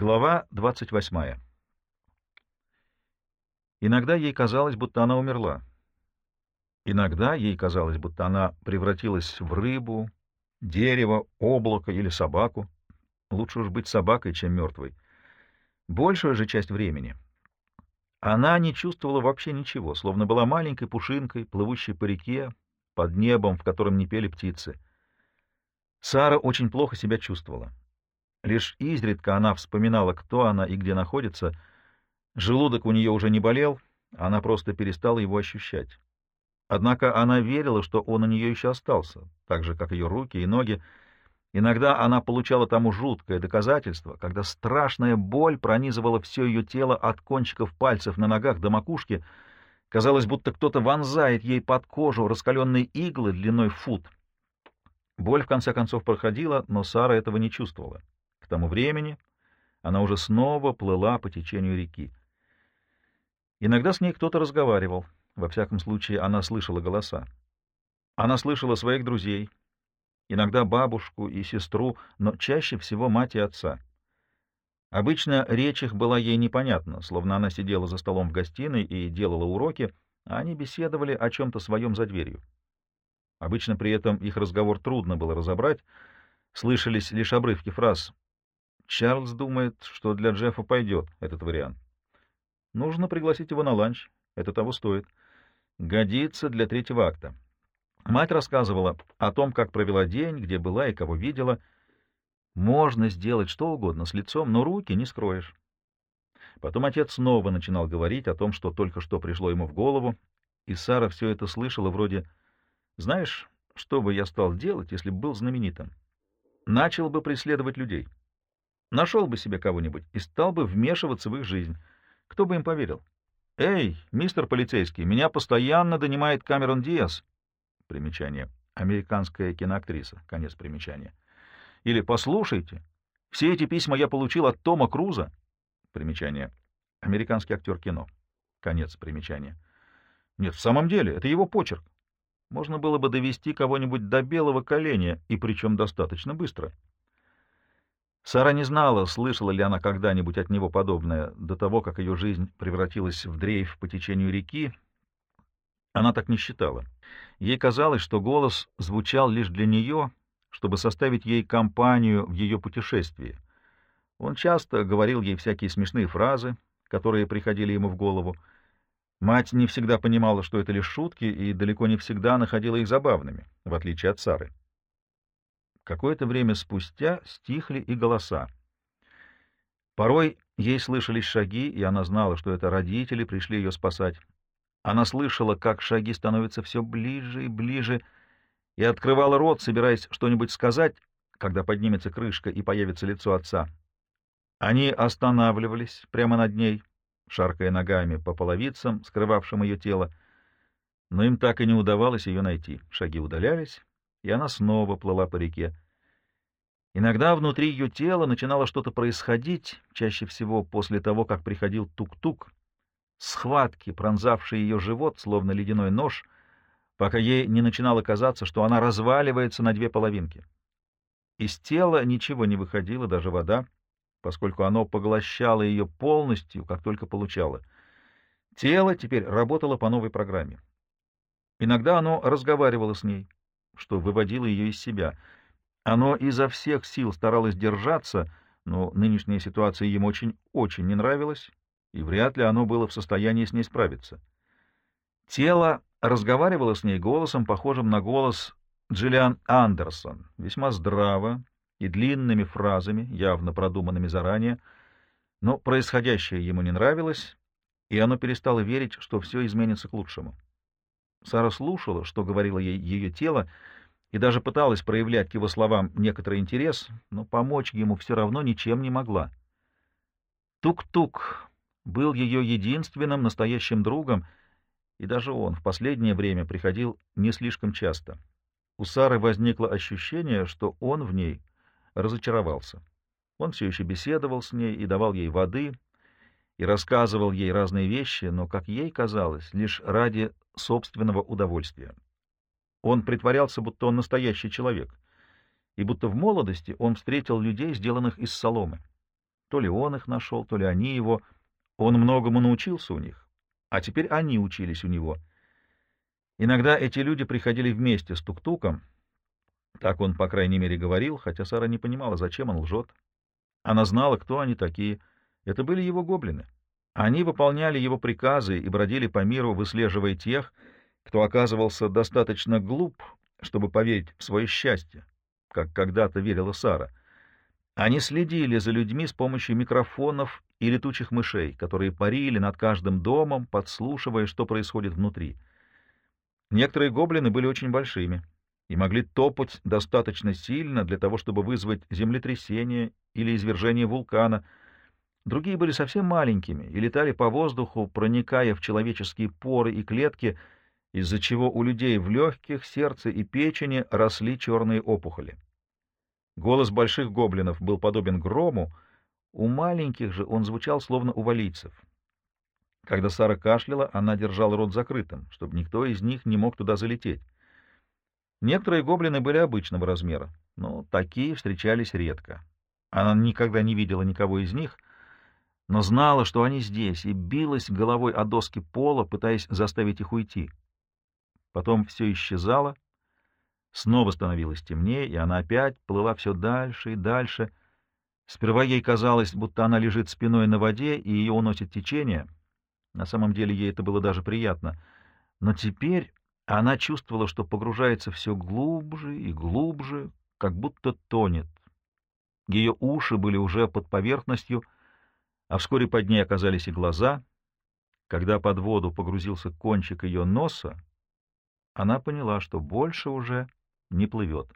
Глава 28. Иногда ей казалось, будто она умерла. Иногда ей казалось, будто она превратилась в рыбу, дерево, облако или собаку. Лучше уж быть собакой, чем мертвой. Большую же часть времени она не чувствовала вообще ничего, словно была маленькой пушинкой, плывущей по реке, под небом, в котором не пели птицы. Сара очень плохо себя чувствовала. Лишь изредка она вспоминала, кто она и где находится. Желудок у нее уже не болел, она просто перестала его ощущать. Однако она верила, что он у нее еще остался, так же, как ее руки и ноги. Иногда она получала тому жуткое доказательство, когда страшная боль пронизывала все ее тело от кончиков пальцев на ногах до макушки. Казалось, будто кто-то вонзает ей под кожу раскаленные иглы длиной фут. Боль, в конце концов, проходила, но Сара этого не чувствовала. К тому времени она уже снова плыла по течению реки. Иногда с ней кто-то разговаривал, во всяком случае она слышала голоса. Она слышала своих друзей, иногда бабушку и сестру, но чаще всего мать и отца. Обычно речь их была ей непонятна, словно она сидела за столом в гостиной и делала уроки, а они беседовали о чем-то своем за дверью. Обычно при этом их разговор трудно было разобрать, слышались лишь обрывки фраз Чарльз думает, что для Джеффа пойдет этот вариант. Нужно пригласить его на ланч. Это того стоит. Годится для третьего акта. Мать рассказывала о том, как провела день, где была и кого видела. Можно сделать что угодно с лицом, но руки не скроешь. Потом отец снова начинал говорить о том, что только что пришло ему в голову, и Сара все это слышала вроде «Знаешь, что бы я стал делать, если бы был знаменитым? Начал бы преследовать людей». Нашел бы себе кого-нибудь и стал бы вмешиваться в их жизнь. Кто бы им поверил? «Эй, мистер полицейский, меня постоянно донимает Камерон Диас». Примечание. Американская киноактриса. Конец примечания. Или «Послушайте, все эти письма я получил от Тома Круза». Примечание. Американский актер кино. Конец примечания. Нет, в самом деле, это его почерк. Можно было бы довести кого-нибудь до белого коленя, и причем достаточно быстро. Сара не знала, слышала ли она когда-нибудь от него подобное, до того, как ее жизнь превратилась в дрейф по течению реки. Она так не считала. Ей казалось, что голос звучал лишь для нее, чтобы составить ей компанию в ее путешествии. Он часто говорил ей всякие смешные фразы, которые приходили ему в голову. Мать не всегда понимала, что это лишь шутки, и далеко не всегда находила их забавными, в отличие от Сары. Какое-то время спустя стихли и голоса. Порой ей слышались шаги, и она знала, что это родители пришли ее спасать. Она слышала, как шаги становятся все ближе и ближе, и открывала рот, собираясь что-нибудь сказать, когда поднимется крышка и появится лицо отца. Они останавливались прямо над ней, шаркая ногами по половицам, скрывавшим ее тело, но им так и не удавалось ее найти. Шаги удалялись, и она снова плыла по реке. Иногда внутри ее тела начинало что-то происходить, чаще всего после того, как приходил тук-тук, схватки, пронзавшие ее живот, словно ледяной нож, пока ей не начинало казаться, что она разваливается на две половинки. Из тела ничего не выходило, даже вода, поскольку оно поглощало ее полностью, как только получало. Тело теперь работало по новой программе. Иногда оно разговаривало с ней, что выводило ее из себя. Оно изо всех сил старалось держаться, но нынешняя ситуация ему очень-очень не нравилась, и вряд ли оно было в состоянии с ней справиться. Тело разговаривало с ней голосом, похожим на голос Джиллиан Андерсон, весьма здраво и длинными фразами, явно продуманными заранее, но происходящее ему не нравилось, и оно перестало верить, что все изменится к лучшему. Сара слушала, что говорило ей ее тело, и даже пыталась проявлять к его словам некоторый интерес, но помочь ему все равно ничем не могла. Тук-тук был ее единственным настоящим другом, и даже он в последнее время приходил не слишком часто. У Сары возникло ощущение, что он в ней разочаровался. Он все еще беседовал с ней и давал ей воды, и рассказывал ей разные вещи, но, как ей казалось, лишь ради собственного удовольствия. Он притворялся, будто он настоящий человек, и будто в молодости он встретил людей, сделанных из соломы. То ли он их нашел, то ли они его. Он многому научился у них, а теперь они учились у него. Иногда эти люди приходили вместе с Тук-Туком, так он, по крайней мере, говорил, хотя Сара не понимала, зачем он лжет. Она знала, кто они такие. Это были его гоблины. Они выполняли его приказы и бродили по миру, выслеживая тех, кто оказывался достаточно глуп, чтобы поверить в свое счастье, как когда-то верила Сара. Они следили за людьми с помощью микрофонов и летучих мышей, которые парили над каждым домом, подслушивая, что происходит внутри. Некоторые гоблины были очень большими и могли топать достаточно сильно для того, чтобы вызвать землетрясение или извержение вулкана. Другие были совсем маленькими и летали по воздуху, проникая в человеческие поры и клетки, из-за чего у людей в легких, сердце и печени росли черные опухоли. Голос больших гоблинов был подобен грому, у маленьких же он звучал словно у валийцев. Когда Сара кашляла, она держала рот закрытым, чтобы никто из них не мог туда залететь. Некоторые гоблины были обычного размера, но такие встречались редко. Она никогда не видела никого из них, но знала, что они здесь, и билась головой о доски пола, пытаясь заставить их уйти. Потом все исчезало, снова становилось темнее, и она опять плыла все дальше и дальше. Сперва ей казалось, будто она лежит спиной на воде, и ее уносит течение. На самом деле ей это было даже приятно. Но теперь она чувствовала, что погружается все глубже и глубже, как будто тонет. Ее уши были уже под поверхностью, а вскоре под ней оказались и глаза. Когда под воду погрузился кончик ее носа, она поняла, что больше уже не плывет.